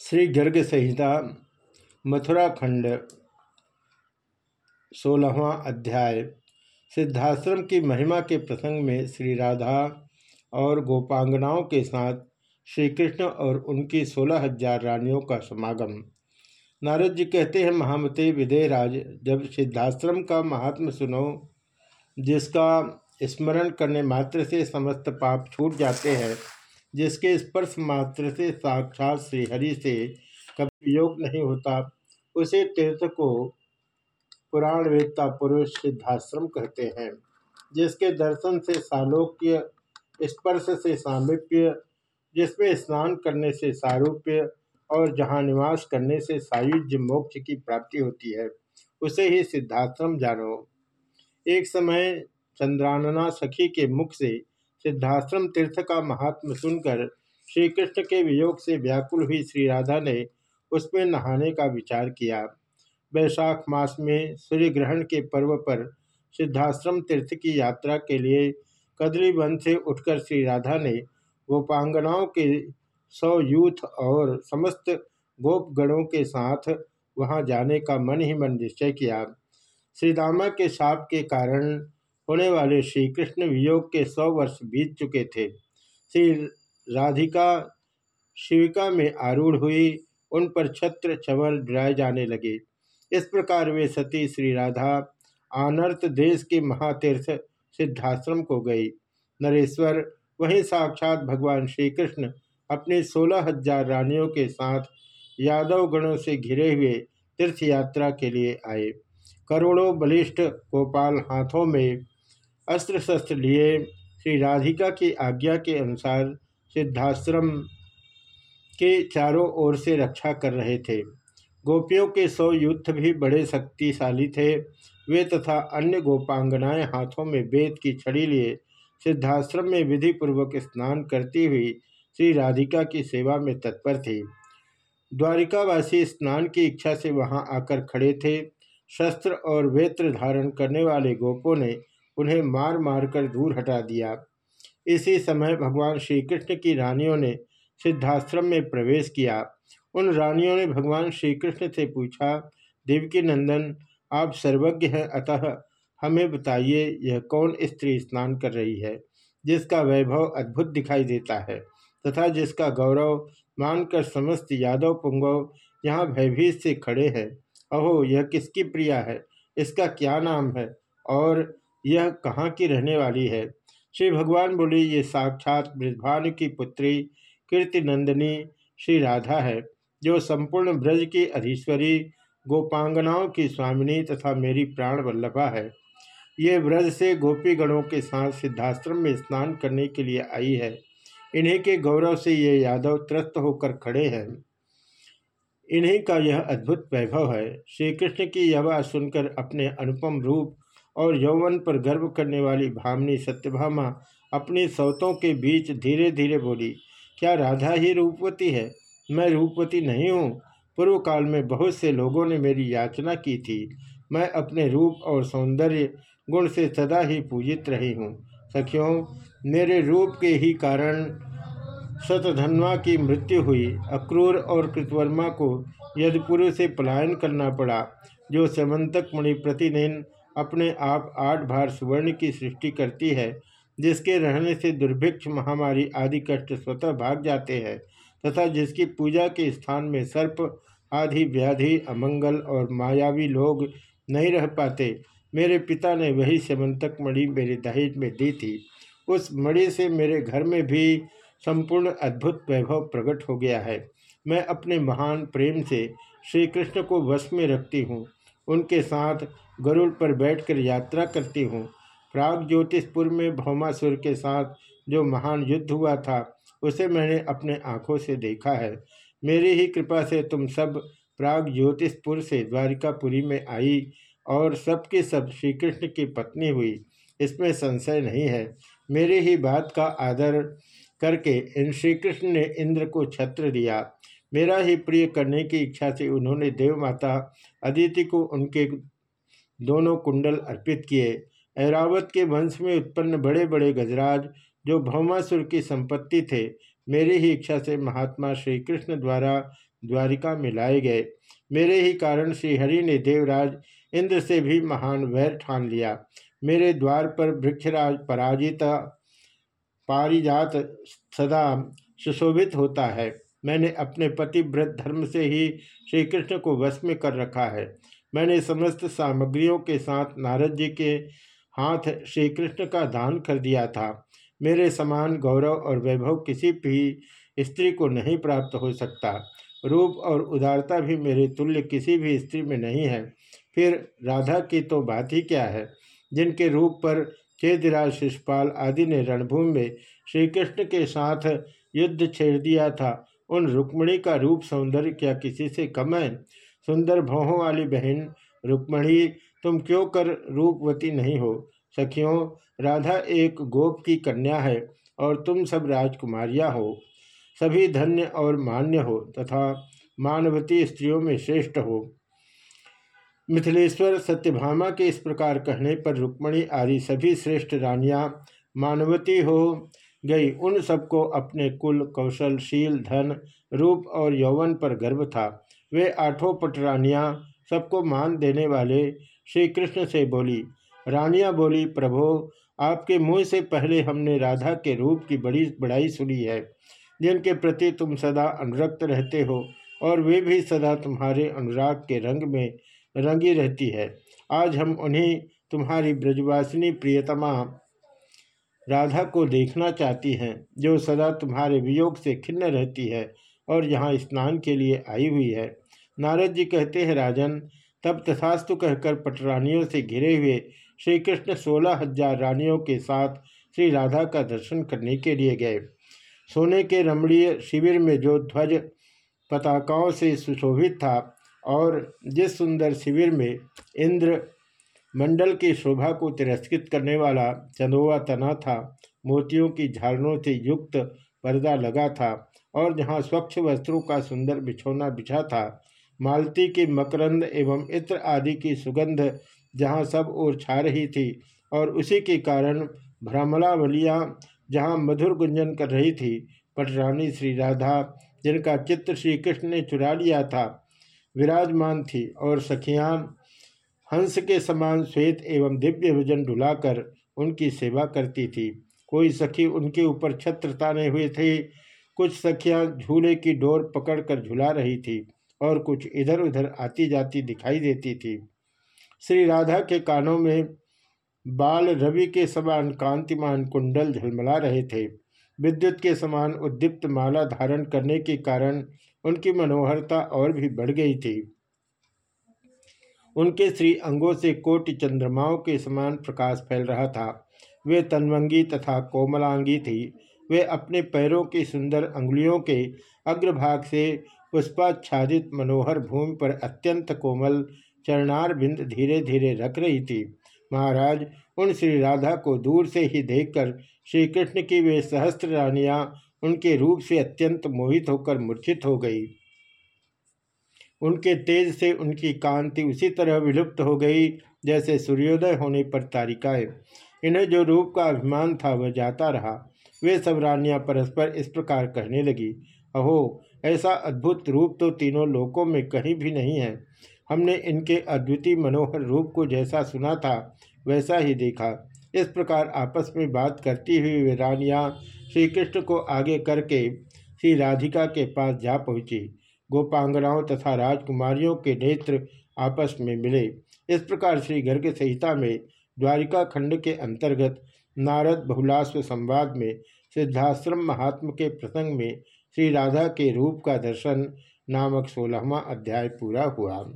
श्री गर्ग संहिता मथुरा खंड सोलहवा अध्याय। सिद्धाश्रम की महिमा के प्रसंग में श्री राधा और गोपांगनाओं के साथ श्री कृष्ण और उनकी सोलह हज़ार रानियों का समागम। नारद जी कहते हैं, महामते विदयराज जब सिद्धाश्रम का महात्म सुनो, जिसका स्मरण करने मात्र से समस्त पाप छूट जाते हैं जिसके स्पर्श मात्र से साक्षात श्रीहरि से कभी योग नहीं होता, उसे तीर्थ को पुराण वेदता पुरुष सिद्धाश्रम कहते हैं, जिसके दर्शन से सालोक्य, स्पर्श से सामिप्य, जिसमें स्नान करने से सारूप्य और जहाँ निवास करने से सायुज्य मोक्ष की प्राप्ति होती है, उसे ही सिद्धाश्रम जानो। एक समय चंद्रानना सखी के मुख से सिद्धाश्रम तीर्थ का महात्म सुनकर श्री कृष्ण के वियोग से व्याकुल हुई श्री राधा ने उसमें नहाने का विचार किया। वैशाख मास में सूर्य ग्रहण के पर्व पर सिद्धाश्रम तीर्थ की यात्रा के लिए कदली वन से उठकर श्री राधा ने गोपांगनाओं के सौ यूथ और समस्त गोपगणों के साथ वहाँ जाने का मन ही मन निश्चय किया। श्री रामा के साप के कारण होने वाले श्री कृष्ण वियोग के सौ वर्ष बीत चुके थे। श्री राधिका शिविका में आरूढ़ हुई, उन पर छत्र छवर डराए जाने लगे। इस प्रकार वे सती श्री राधा आनर्त देश के महातीर्थ सिद्धाश्रम को गई। नरेश्वर, वहीं साक्षात भगवान श्री कृष्ण अपनी सोलह हज़ार रानियों के साथ यादव गणों से घिरे हुए तीर्थ यात्रा के लिए आए। करोड़ों बलिष्ठ गोपाल हाथों में अस्त्र शस्त्र लिए श्री राधिका की आज्ञा के अनुसार सिद्धाश्रम के चारों ओर से रक्षा कर रहे थे। गोपियों के सौ युद्ध भी बड़े शक्तिशाली थे। वे तथा अन्य गोपांगनाएँ हाथों में वेद की छड़ी लिए सिद्धाश्रम में विधि पूर्वक स्नान करती हुई श्री राधिका की सेवा में तत्पर थी। द्वारिकावासी स्नान की इच्छा से वहाँ आकर खड़े थे। शस्त्र और वेत्र धारण करने वाले गोपों ने उन्हें मार मार कर दूर हटा दिया। इसी समय भगवान श्री कृष्ण की रानियों ने सिद्धाश्रम में प्रवेश किया। उन रानियों ने भगवान श्री कृष्ण से पूछा, देवकी नंदन, आप सर्वज्ञ हैं, अतः हमें बताइए, यह कौन स्त्री स्नान कर रही है, जिसका वैभव अद्भुत दिखाई देता है, तथा जिसका गौरव मानकर समस्त यादव पुंगव यहाँ भयभीत से खड़े हैं? अहो, यह किसकी प्रिया है? इसका क्या नाम है? और यह कहाँ की रहने वाली है? श्री भगवान बोले, ये साक्षात ब्रजभानु की पुत्री कीर्ति नंदिनी श्री राधा है, जो संपूर्ण ब्रज की अधीश्वरी गोपांगनाओं की स्वामिनी तथा मेरी प्राण वल्लभा है। ये ब्रज से गोपी गणों के साथ सिद्धाश्रम में स्नान करने के लिए आई है। इन्हीं के गौरव से ये यादव त्रस्त होकर खड़े हैं। इन्हीं का यह अद्भुत वैभव है। श्री कृष्ण की बात सुनकर अपने अनुपम रूप और यौवन पर गर्व करने वाली भामनी सत्यभामा अपनी सौतों के बीच धीरे धीरे बोली, क्या राधा ही रूपवती है? मैं रूपवती नहीं हूँ। पूर्व काल में बहुत से लोगों ने मेरी याचना की थी। मैं अपने रूप और सौंदर्य गुण से सदा ही पूजित रही हूँ। सखियों, मेरे रूप के ही कारण शतधन्वा की मृत्यु हुई। अक्रूर और कृतवर्मा को यदपुर से पलायन करना पड़ा, जो समंतक मुनि प्रतिदिन अपने आप आठ भार सुवर्ण की सृष्टि करती है, जिसके रहने से दुर्भिक्ष महामारी आदि कष्ट स्वतः भाग जाते हैं, तथा जिसकी पूजा के स्थान में सर्प आदि व्याधि, अमंगल और मायावी लोग नहीं रह पाते। मेरे पिता ने वही समंतक मणि मेरे दहेज में दी थी। उस मणि से मेरे घर में भी संपूर्ण अद्भुत वैभव प्रकट हो गया है। मैं अपने महान प्रेम से श्री कृष्ण को वश में रखती हूँ। उनके साथ गरुड़ पर बैठकर यात्रा करती हूँ। प्राग ज्योतिषपुर में भौमासुर के साथ जो महान युद्ध हुआ था, उसे मैंने अपने आँखों से देखा है। मेरी ही कृपा से तुम सब प्राग ज्योतिषपुर से द्वारिकापुरी में आई और सबके सब श्री कृष्ण की पत्नी हुई। इसमें संशय नहीं है। मेरी ही बात का आदर करके इन श्री कृष्ण ने इंद्र को छत्र दिया। मेरा ही प्रिय करने की इच्छा से उन्होंने देव माता अदिति को उनके दोनों कुंडल अर्पित किए। ऐरावत के वंश में उत्पन्न बड़े बड़े गजराज जो भौमासुर की संपत्ति थे, मेरी ही इच्छा से महात्मा श्री कृष्ण द्वारा द्वारिका में लाए गए। मेरे ही कारण श्रीहरि ने देवराज इंद्र से भी महान वैर ठान लिया। मेरे द्वार पर वृक्षराज पराजिता पारिजात सदा सुशोभित होता है। मैंने अपने पतिव्रत धर्म से ही श्री कृष्ण को वश में कर रखा है। मैंने समस्त सामग्रियों के साथ नारद जी के हाथ श्री कृष्ण का दान कर दिया था। मेरे समान गौरव और वैभव किसी भी स्त्री को नहीं प्राप्त हो सकता। रूप और उदारता भी मेरे तुल्य किसी भी स्त्री में नहीं है। फिर राधा की तो बात ही क्या है? जिनके रूप पर चेदिराज शिषपाल आदि ने रणभूमि में श्री कृष्ण के साथ युद्ध छेड़ दिया था, उन रुक्मणी का रूप सौंदर्य क्या किसी से कम है? सुंदर भौहों वाली बहन, रुक्मणी, तुम क्यों कर रूपवती नहीं हो? सखियों, राधा एक गोप की कन्या है और तुम सब राजकुमारियाँ हो। सभी धन्य और मान्य हो तथा मानवती स्त्रियों में श्रेष्ठ हो। मिथिलेश्वर सत्यभामा के इस प्रकार कहने पर रुक्मणी आदि सभी श्रेष्ठ रानियाँ, मानवती हो गई। उन सबको अपने कुल कौशल शील धन, रूप और यौवन पर गर्व था। वे आठों पटरानियाँ सबको मान देने वाले श्री कृष्ण से बोली, रानियाँ बोली, प्रभो, आपके मुँह से पहले हमने राधा के रूप की बड़ी बड़ाई सुनी है, जिनके प्रति तुम सदा अनुरक्त रहते हो और वे भी सदा तुम्हारे अनुराग के रंग में रंगी रहती है। आज हम उन्हें तुम्हारी ब्रजवासिनी प्रियतमा राधा को देखना चाहती हैं, जो सदा तुम्हारे वियोग से खिन्न रहती है और यहाँ स्नान के लिए आई हुई है। नारद जी कहते हैं, राजन, तब तथास्तु कहकर पटरानियों से घिरे हुए श्री कृष्ण सोलह हज़ार रानियों के साथ श्री राधा का दर्शन करने के लिए गए। सोने के रमणीय शिविर में जो ध्वज पताकाओं से सुशोभित था और जिस सुंदर शिविर में इंद्र मंडल की शोभा को तिरस्कृत करने वाला चंदोवा तना था, मोतियों की झालनों से युक्त पर्दा लगा था और जहाँ स्वच्छ वस्त्रों का सुंदर बिछौना बिछा था, मालती की मकरंद एवं इत्र आदि की सुगंध जहाँ सब ओर छा रही थी और उसी के कारण भ्रमलावलियाँ जहाँ मधुर गुंजन कर रही थी, पटरानी श्री राधा, जिनका चित्र श्री कृष्ण ने चुरा लिया था, विराजमान थी और सखियाँ हंस के समान श्वेत एवं दिव्य भजन ढुलाकर उनकी सेवा करती थी। कोई सखी उनके ऊपर छत्र ताने हुए थे कुछ सखियाँ झूले की डोर पकड़कर झुला रही थी और कुछ इधर उधर आती जाती दिखाई देती थी। श्री राधा के कानों में बाल रवि के समान कांतिमान कुंडल झलमला रहे थे। विद्युत के समान उद्दीप्त माला धारण करने के कारण उनकी मनोहरता और भी बढ़ गई थी। उनके श्री अंगों से कोटि चंद्रमाओं के समान प्रकाश फैल रहा था। वे तनवंगी तथा कोमलांगी थी। वे अपने पैरों की सुंदर अंगुलियों के अग्रभाग से पुष्पाच्छादित मनोहर भूमि पर अत्यंत कोमल चरणार बिंद धीरे धीरे रख रही थी। महाराज, उन श्री राधा को दूर से ही देखकर श्री कृष्ण की वे सहस्त्र रानियाँ उनके रूप से अत्यंत मोहित होकर मूर्छित हो गई। उनके तेज से उनकी कांति उसी तरह विलुप्त हो गई जैसे सूर्योदय होने पर तारिकाएँ। इन्हें जो रूप का अभिमान था, वह जाता रहा। वे सब रानियाँ परस्पर इस प्रकार कहने लगी, अहो, ऐसा अद्भुत रूप तो तीनों लोकों में कहीं भी नहीं है। हमने इनके अद्वितीय मनोहर रूप को जैसा सुना था, वैसा ही देखा। इस प्रकार आपस में बात करती हुई वे रानियाँ श्री कृष्ण को आगे करके श्री राधिका के पास जा पहुँची। गोपांगनाओं तथा राजकुमारियों के नेत्र आपस में मिले। इस प्रकार श्री गर्ग संहिता में द्वारिका खंड के अंतर्गत नारद बहुलाश्व संवाद में, सिद्धाश्रम महात्म के प्रसंग में श्री राधा के रूप का दर्शन नामक सोलहवा अध्याय पूरा हुआ।